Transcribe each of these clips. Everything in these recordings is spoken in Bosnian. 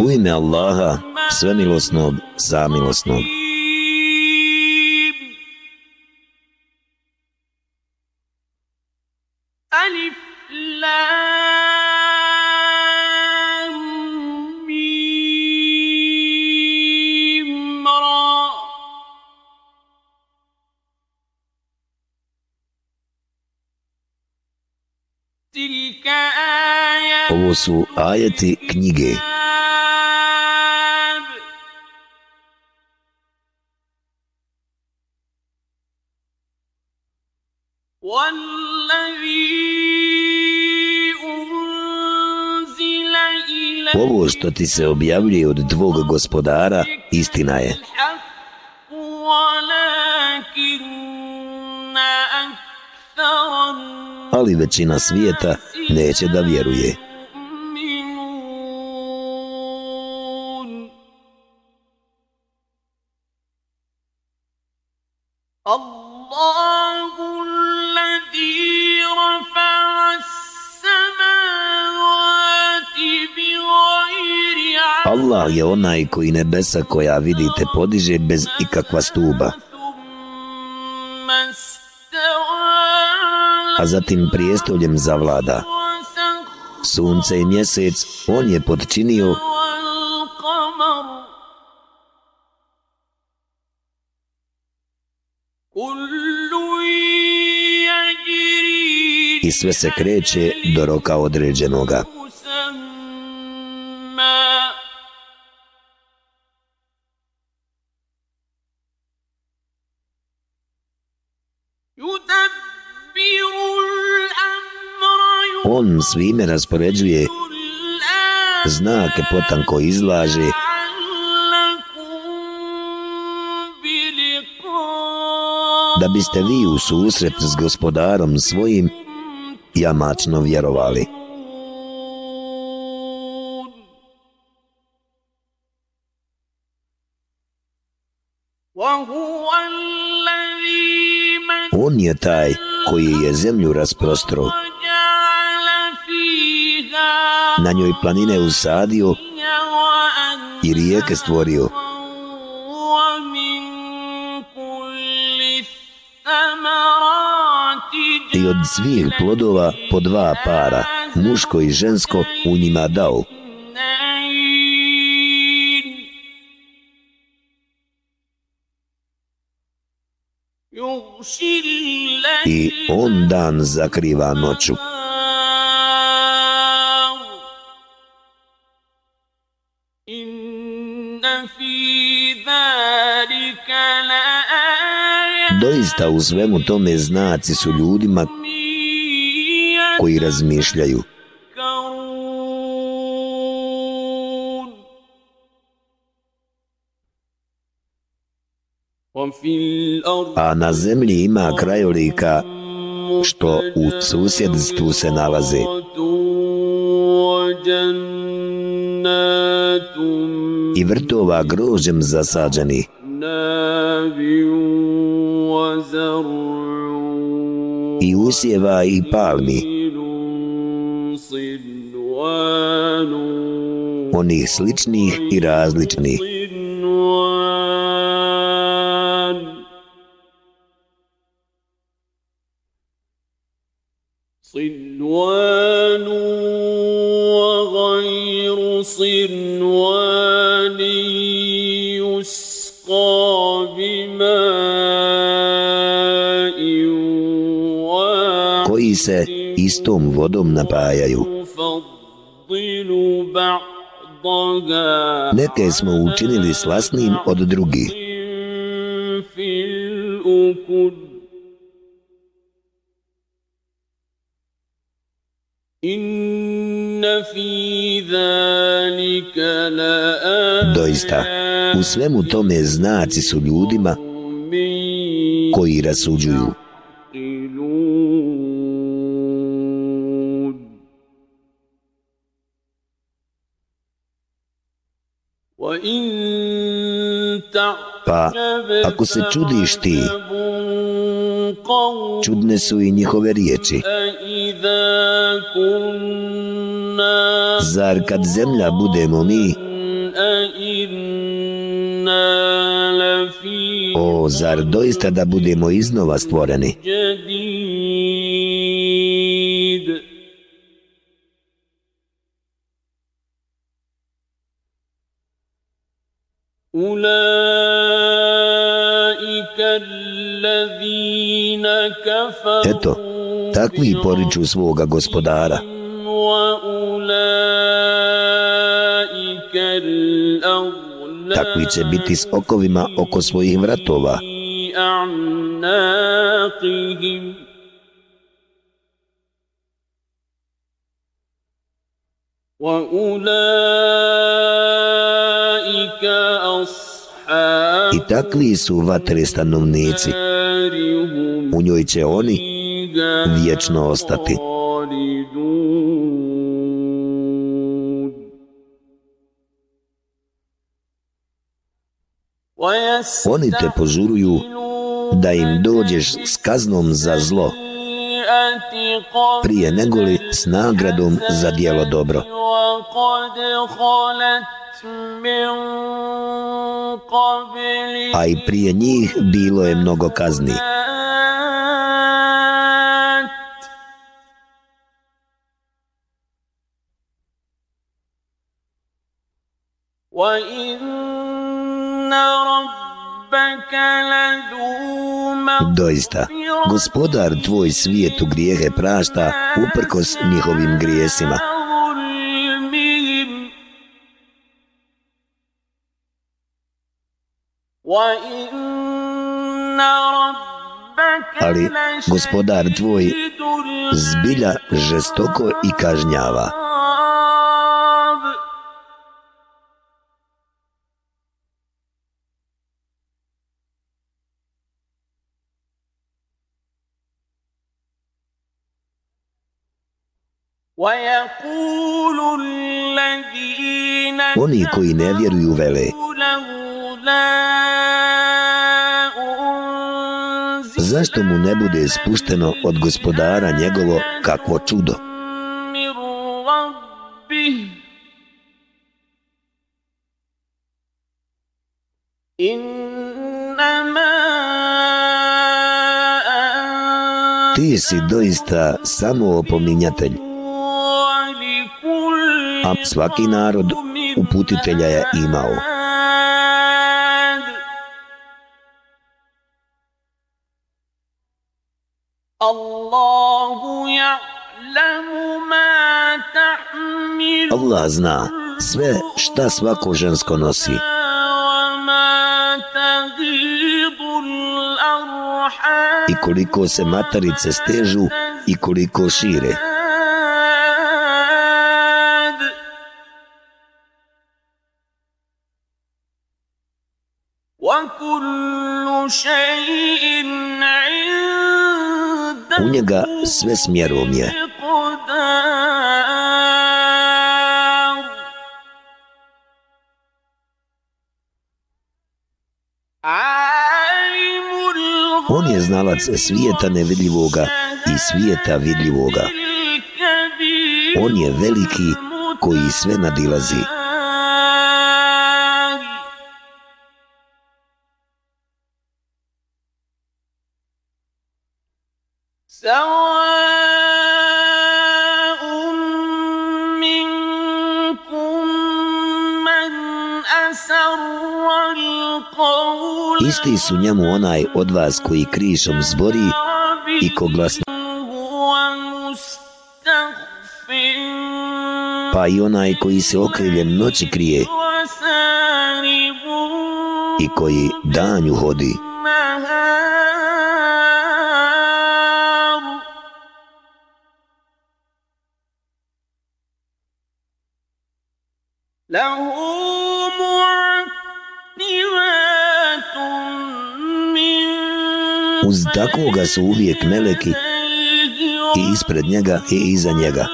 U ime Allaha, svemilosnog, samilosnog. Ovo su ajeti knjige. Ovo što ti se objavljuje od tvog gospodara, istina je. Ali većina svijeta neće da vjeruje. Allah je onaj koji nebesa koja vidite podiže bez ikakva stuba. A zatim prijestoljem zavlada. Sunce i mjesec on je podčinio i sve se kreće do roka određenoga. On svime raspoređuje, znake potanko izlaže, da biste vi u susret s gospodarom svojim jamačno vjerovali. On je taj koji je zemlju rasprostro, na njoj planine usadio i rijeke stvorio. I od svih plodova po dva para, muško i žensko, u njima dao. I on dan zakriva noću. Doista u svemu tome znaci su ljudima koji razmišljaju. A na zemlji ima krajolika što u susjedstvu se nalaze. I vrtova grožem zasađeni. I usjeva i palmi. Onih sličnih i različnih. Istom vodom napajaju. Neke smo učinili slasnim od drugih. Doista, u svemu tome znaci su ljudima koji rasuđuju. Pa, ako se čudiš ti, čudne su i njihove riječi. Zar kad zemlja budemo mi, o, zar doista da budemo iznova stvoreni? Eto, takvi poriču svoga gospodara. Takvi će biti s okovima oko svojih vratova. I takvi su vatre stanovnici. U njoj će oni vječno ostati. Oni te požuruju da im dođeš s kaznom za zlo prije negoli s nagradom za dijelo dobro. A i prije njih bilo je mnogo kazni. Doista, gospodar tvoj svijetu grijehe prašta uprkos njihovim grijesima. Ali gospodar tvoj zbilja žestoko i kažnjava. Oni koji ne vjeruju vele, zašto mu ne bude spušteno od gospodara njegovo kakvo čudo? Ti si doista samo opominjatelj a svaki narod uputitelja je imao. Allah zna sve šta svako žensko nosi. I koliko se matarice stežu i koliko šire. U njega sve smjerom je. On je znalac svijeta nevidljivoga i svijeta vidljivoga. On je veliki koji sve nadilazi. Isti su njemu onaj od vas koji krišom zbori i ko glasno pa i onaj koji se okriljem noći krije i koji danju hodi. Uz takvoga su uvijek meleki i ispred njega i iza njega.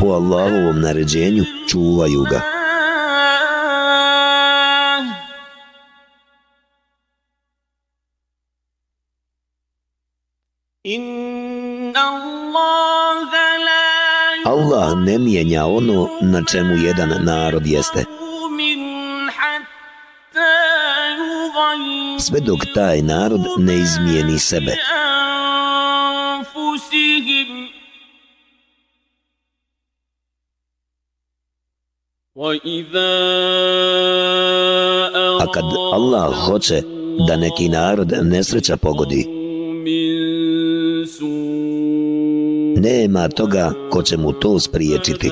Po Allahovom naređenju čuvaju ga. Allah ne mijenja ono na čemu jedan narod jeste. Sve dok taj narod ne izmijeni sebe. A kad Allah hoće da neki narod nesreća pogodi, nema toga ko će mu to spriječiti.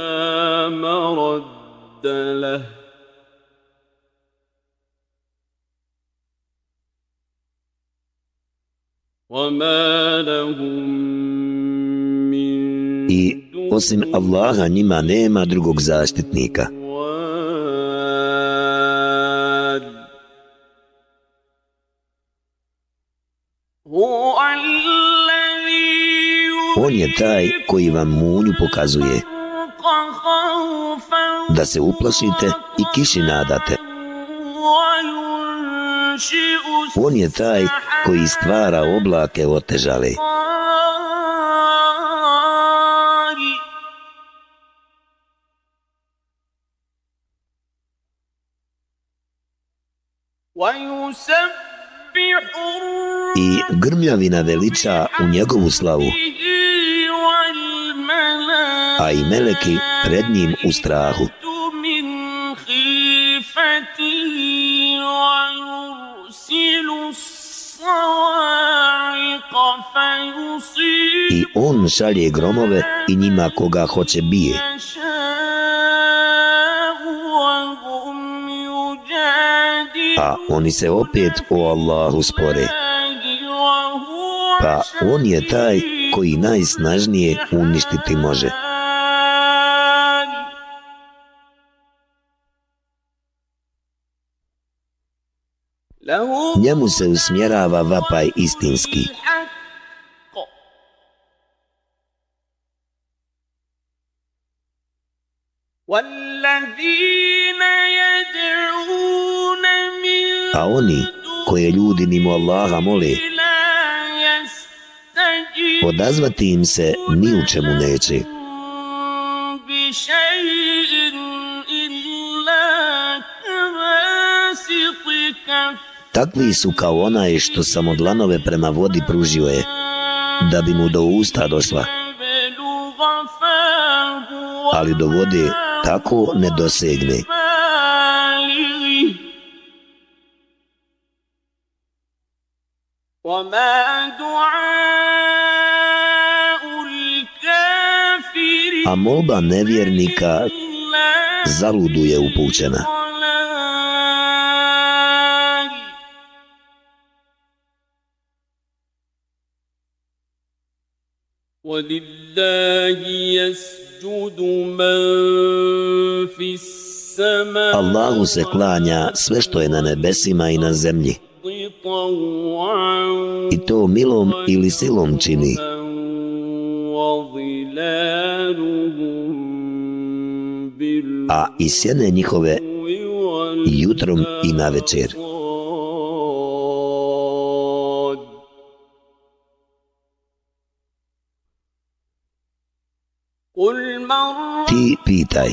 I osim Allaha njima nema drugog zaštitnika. On je taj koji vam munju pokazuje da se uplašite i kiši nadate. On je taj koji stvara oblake otežale. težale. Grmljavina veliča u njegovu slavu a i meleki pred njim u strahu. I on šalje gromove i njima koga hoće bije. A oni se opet o Allahu spore. Pa on je taj koji najsnažnije uništiti može. njemu se usmjerava vapaj istinski. A oni koje ljudi mimo Allaha mole, odazvati im se ni u čemu neće. Takvi su kao onaj što sam od lanove prema vodi pružio je, da bi mu do usta došla. Ali do vode tako ne dosegne. A molba nevjernika zaluduje upućena. Allahu se klanja sve što je na nebesima i na zemlji. I to milom ili silom čini. A i sjene njihove jutrom i na večer. Ti pitaj,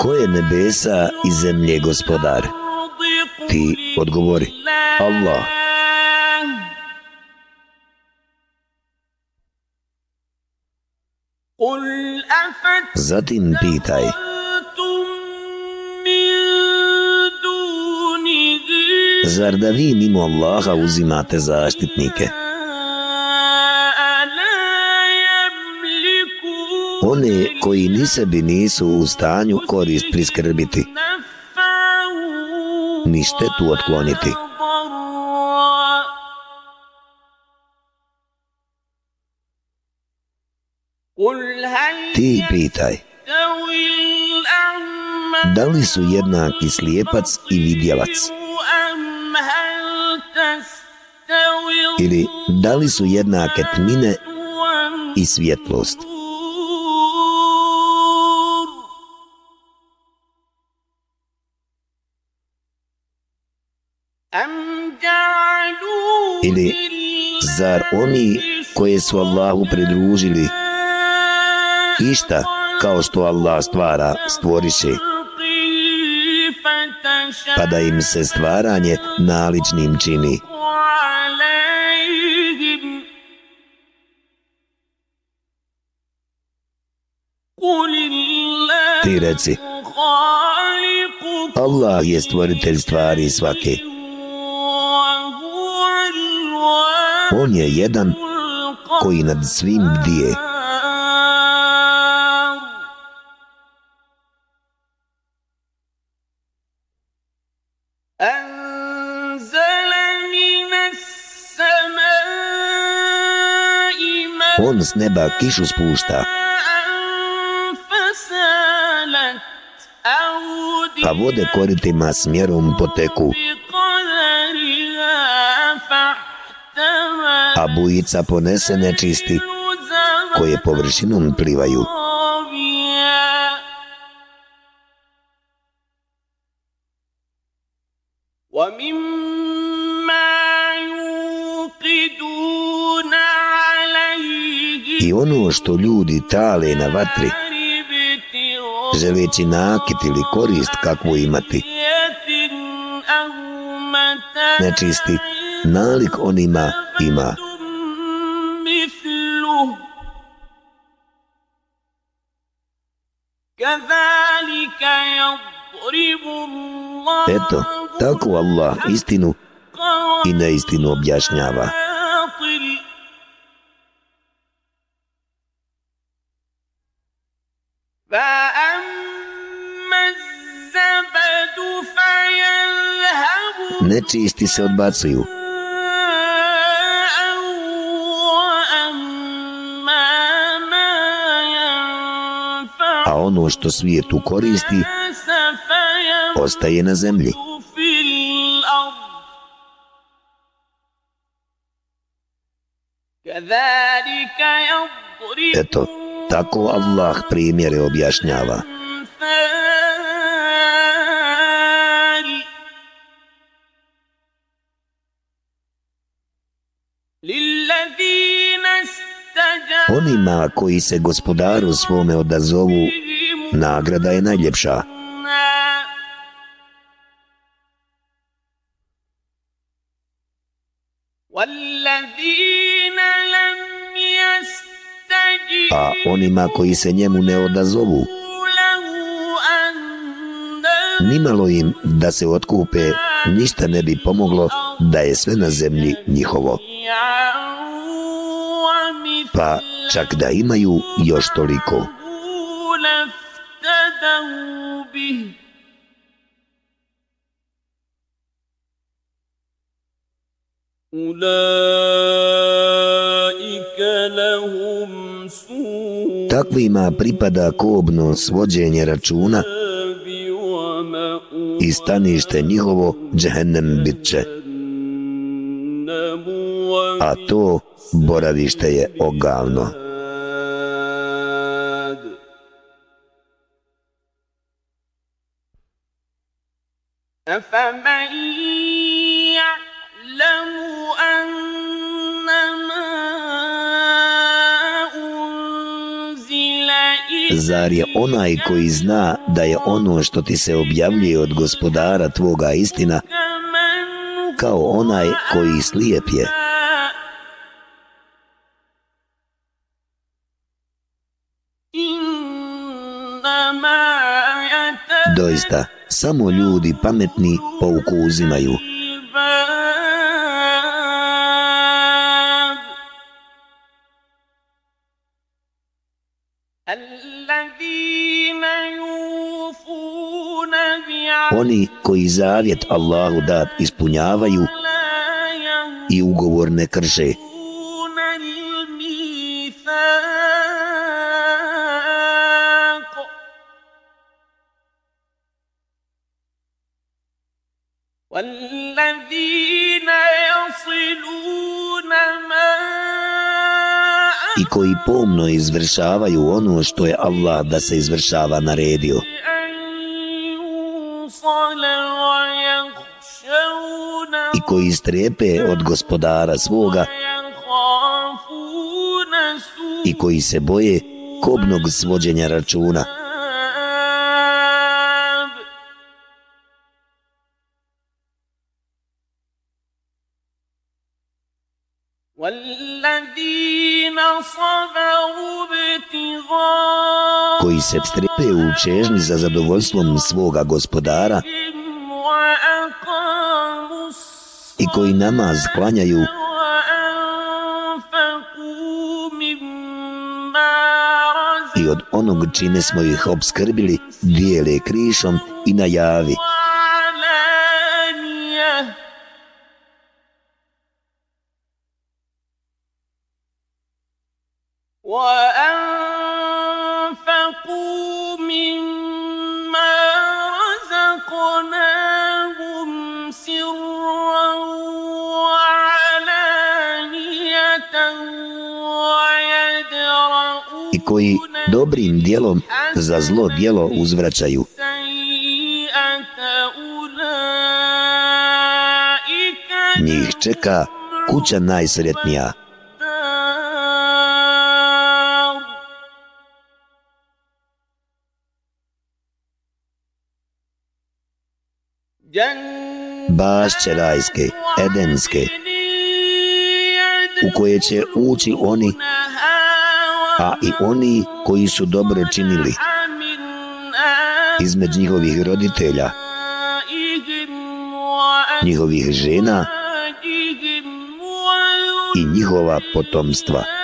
ko je nebesa i zemlje gospodar? Ti odgovori, Allah. Zatim pitaj, zar da vi mimo Allaha uzimate zaštitnike? one koji ni sebi nisu u stanju korist priskrbiti, ni štetu otkloniti. Ti pitaj, da li su jednaki slijepac i vidjelac? Ili da li su jednake tmine i svjetlost? ili Zar oni koje su Allahu pridružili išta kao što Allah stvara stvoriše pa da im se stvaranje naličnim čini. Ti reci, Allah je stvoritelj stvari svake. On je jedan koji nad svim bdije. On s neba kišu spušta. Pa vode koritima smjerom poteku. A bujica ponese nečisti koje površinom plivaju. Ono što ljudi tale na vatri, želeći nakit ili korist kakvu imati, znači, nečisti, nalik onima ima. Eto, tako Allah istinu i neistinu objašnjava. Nečisti se odbacuju. A ono što svijetu koristi, ostaje na zemlji. Eto, tako Allah primjere objašnjava. Onima koji se gospodaru svome odazovu, nagrada je najljepša. A onima koji se njemu ne odazovu, nimalo im da se otkupe, ništa ne bi pomoglo da je sve na zemlji njihovo. Pa čak da imaju još toliko. Takvima pripada kobno svođenje računa i stanište njihovo džehennem bit će. A to boravište je ogavno. Zar je onaj koji zna da je ono što ti se objavljuje od gospodara tvoga istina kao onaj koji slijep je? Doista, samo ljudi pametni pouku uzimaju. Oni koji zavjet Allahu dat ispunjavaju i ugovor ne krše. i koji pomno izvršavaju ono što je Allah da se izvršava naredio. I koji strepe od gospodara svoga i koji se boje kobnog svođenja računa. Koji se strepe u čežni za zadovoljstvom svoga gospodara i koji namaz klanjaju i od onog čime smo ih obskrbili dijele krišom i na javi. Koji dobrim dijelom za zlo dijelo uzvraćaju. Njih čeka kuća najsretnija. Bašće rajske, edenske, u koje će ući oni a i oni koji su dobro činili između njihovih roditelja, njihovih žena i njihova potomstva.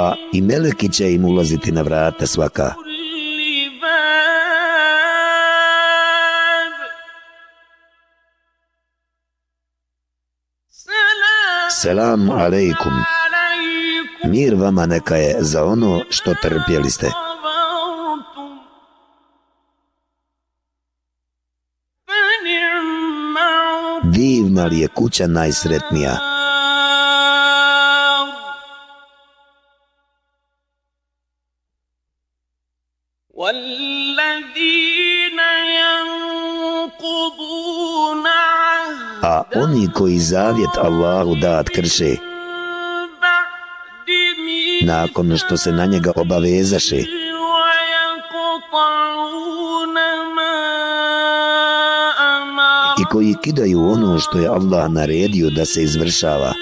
A i meleki će im ulaziti na vrata svaka. Selam alejkum. Mir vama neka je za ono što trpjeli ste. Divna li je kuća najsretnija? Oni koji zavjet Allahu dat krše. Nakon što se na njega obavezaše. I koji kidaju ono što je Allah naredio da se izvršava.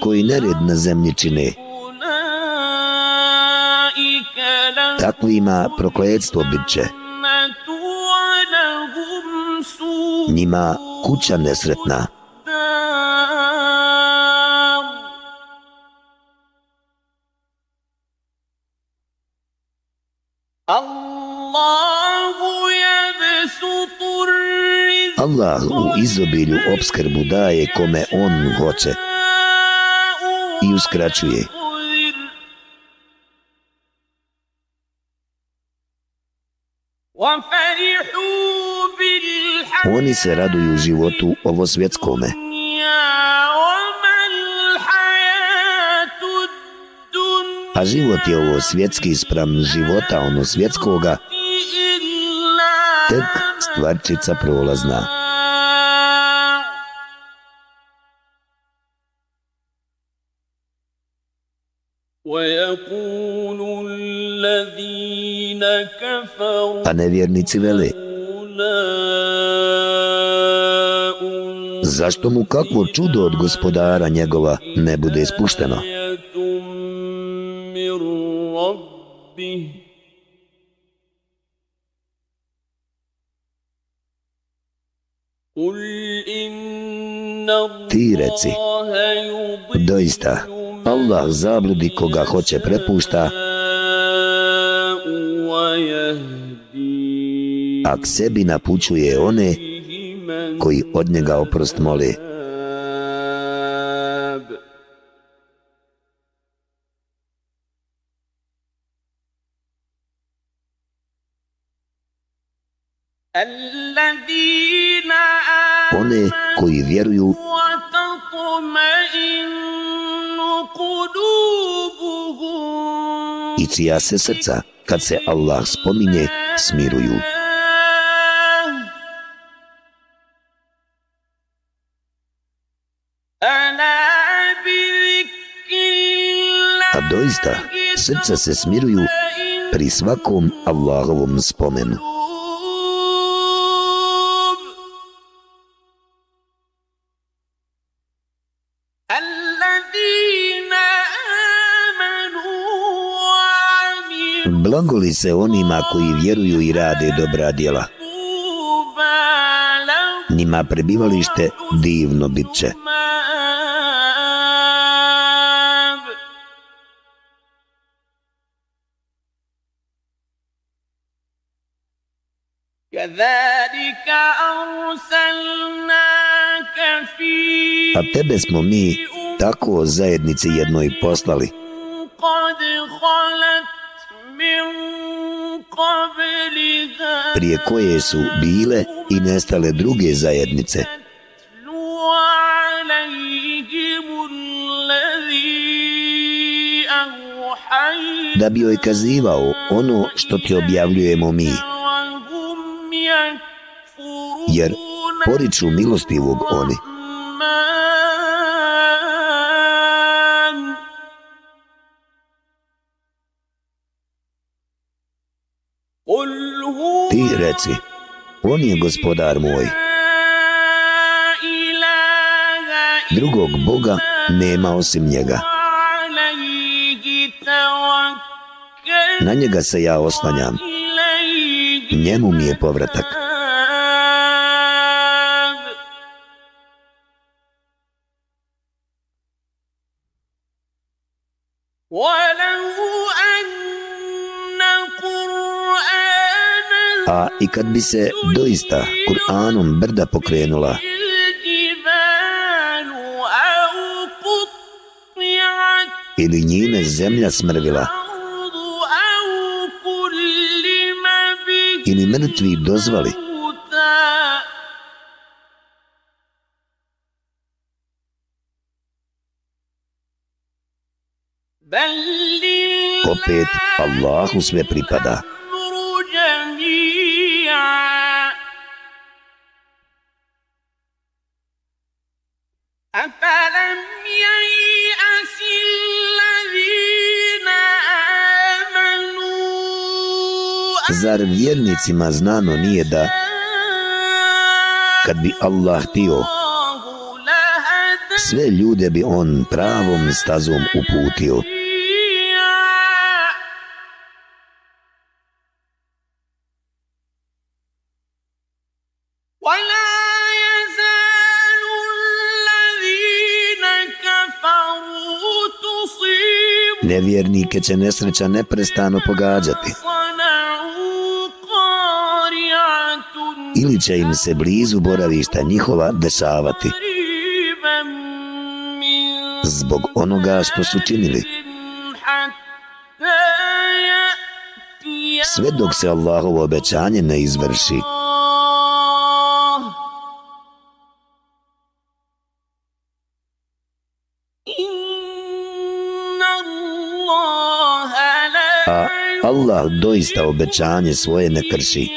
Koji nered na zemlji čine. Takvima prokledstvo bit će. Njima kuća nesretna. Allah u izobilju obskrbu daje kome on hoće i uskraćuje. Oni se raduju životu ovo svjetskome. A život je ovo svjetski sprem života ono svjetskoga, tek stvarčica prolazna. A nevjernici vele Zašto mu kakvo čudo od gospodara njegova ne bude ispušteno? Ti reci, doista, Allah zabludi koga hoće prepušta, a k sebi napućuje one koji od njega oprost mole. One koji vjeruju i čija se srca, kad se Allah spominje, smiruju. A doista, srca se smiruju pri svakom Allahovom spomenu. Blagoli se onima koji vjeruju i rade dobra djela. Njima prebivalište divno bit će. A tebe smo mi tako zajednici jednoj poslali prije koje su bile i nestale druge zajednice. Da bi joj kazivao ono što ti objavljujemo mi. Jer poriču milostivog oni. Reci, on je gospodar moj. Drugog Boga nema osim njega. Na njega se ja oslanjam. Njemu mi je povratak. A i kad bi se doista Kur'anom brda pokrenula, ili njime zemlja smrvila, ili mrtvi dozvali, opet Allahu sve pripada. Zar vjernicima znano nije da kad bi Allah htio sve ljude bi on pravom stazom uputio. Te će nesreća neprestano pogađati. Ili će im se blizu boravišta njihova dešavati. Zbog onoga što su činili. Sve dok se Allahovo obećanje ne izvrši. Allah doista obećanje svoje ne krši.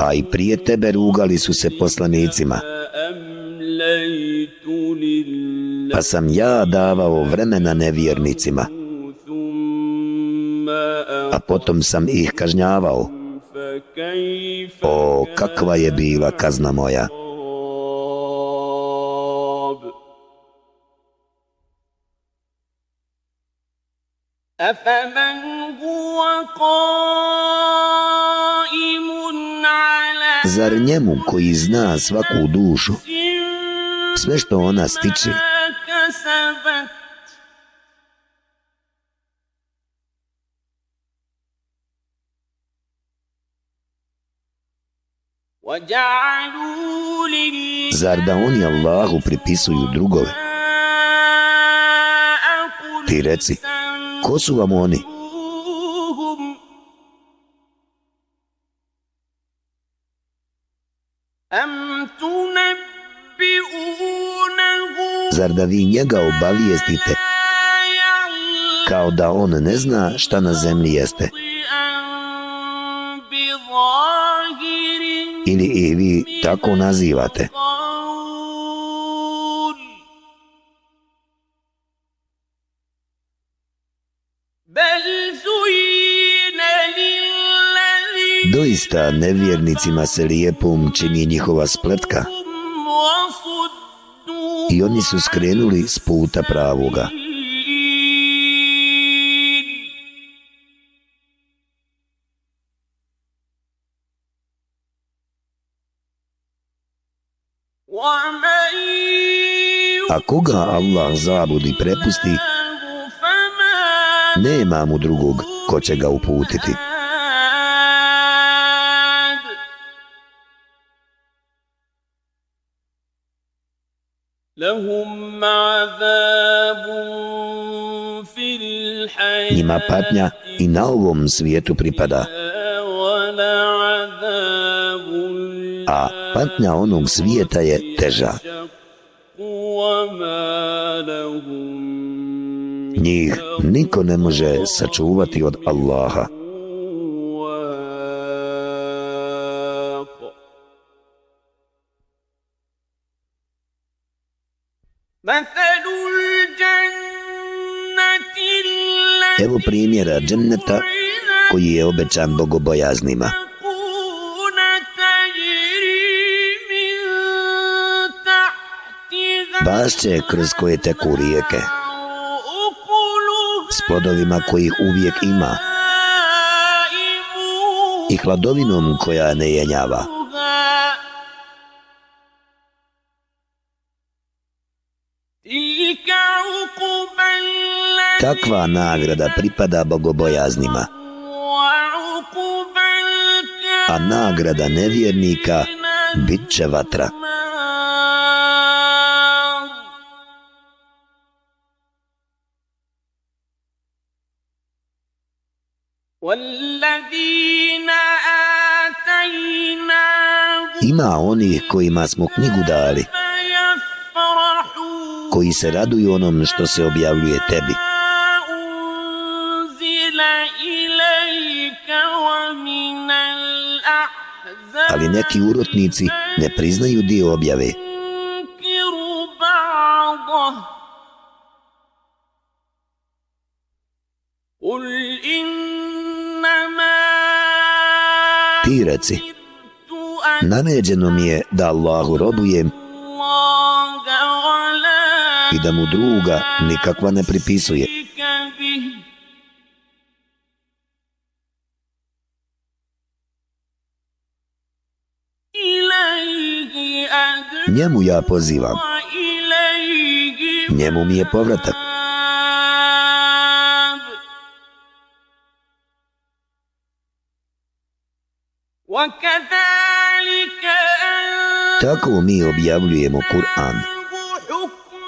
A i prije tebe rugali su se poslanicima. Pa sam ja davao vremena nevjernicima. A potom sam ih kažnjavao. O, kakva je bila kazna moja. Zar njemu koji zna svaku dušu sve što ona stiče, Zar da oni Allahu pripisuju drugove? Ti reci, ko su vam oni? Zar da vi njega obavijestite kao da on ne zna šta na zemlji jeste? Ili i vi tako nazivate? Doista nevjernicima se lijepom čini njihova spletka i oni su skrenuli s puta pravoga. A koga Allah zabudi prepusti, nema mu drugog ko će ga uputiti. Njima patnja i na ovom svijetu pripada. A patnja onog svijeta je teža. Njih niko ne može sačuvati od Allaha. Evo primjera dženneta koji je obećan bogobojaznima. Bašće kroz koje teku rijeke, s plodovima kojih uvijek ima i hladovinom koja ne jenjava. Takva nagrada pripada bogobojaznima. A nagrada nevjernika bit će vatra. Ima onih kojima smo knjigu dali, koji se raduju onom što se objavljuje tebi. Ali neki urotnici ne priznaju dio objave. Ti reci, naređeno mi je da Allahu robujem i da mu druga nikakva ne pripisuje. Njemu ja pozivam. Njemu mi je povratak. Tako mi objavljujemo Kur'an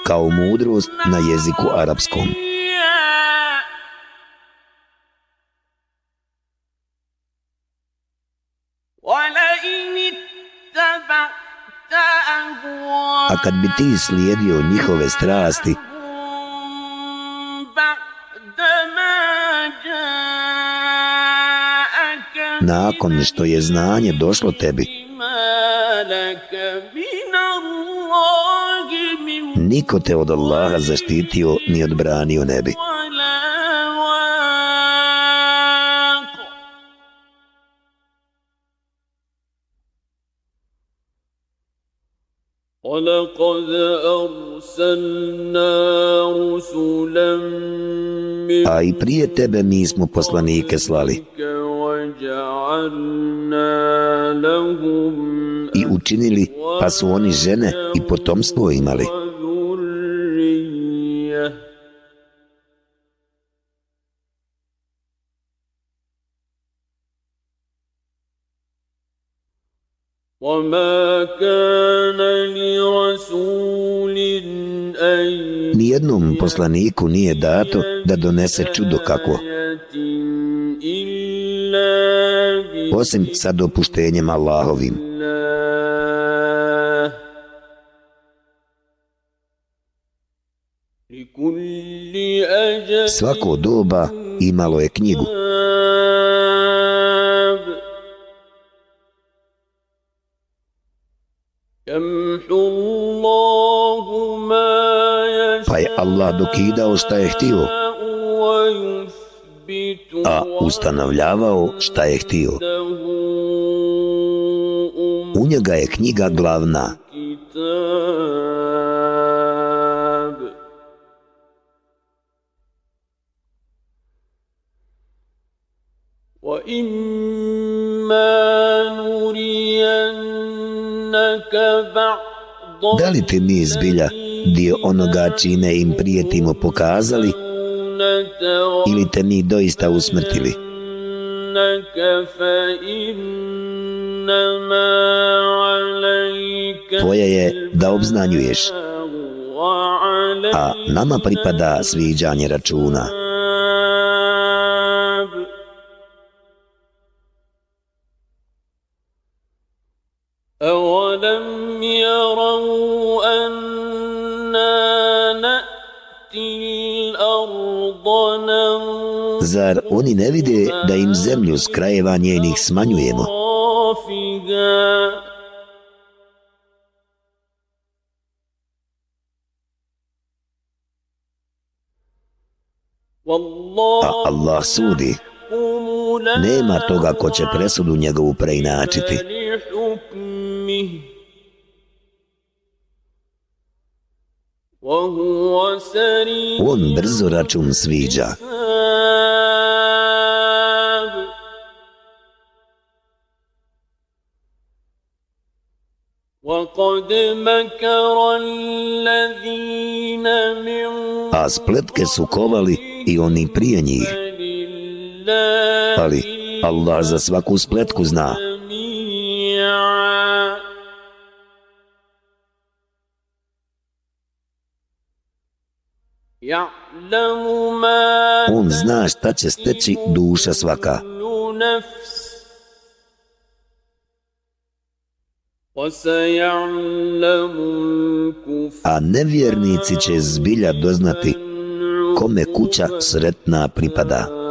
kao mudrost na jeziku arapskom. A kad bi ti slijedio njihove strasti, nakon što je znanje došlo tebi, niko te od Allaha zaštitio ni odbranio ne bi. A i prije tebe mi smo poslanike slali i učinili, pa su oni žene i potomstvo imali. Nijednom poslaniku nije dato da donese čudo kakvo. Osim sa dopuštenjem Allahovim. Svako doba imalo je knjigu. Pa je Allah dokidao šta je htio, a ustanovljavao šta je htio. U njega je knjiga glavna. Da li ti mi zbilja dio onoga čine im prijetimo pokazali ili te mi doista usmrtili? Tvoje je da obznanjuješ, a nama pripada sviđanje računa. Zar oni ne vide da im zemlju s krajeva njenih smanjujemo? A Allah sudi. Nema toga ko će presudu njegovu preinačiti. On brzo račun sviđa. A spletke su kovali i oni prije njih. Ali Allah za svaku spletku zna. On zna šta će steći duša svaka. A nevjernici će zbilja doznati kome kuća sretna pripada.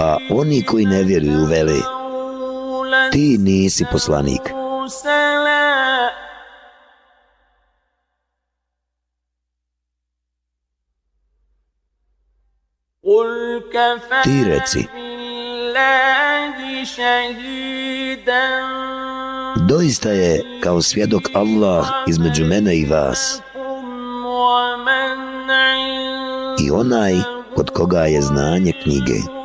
A oni koji ne vjeruju vele, ti nisi poslanik. Ti reci, doista je kao svjedok Allah između mene i vas i onaj kod koga je znanje knjige.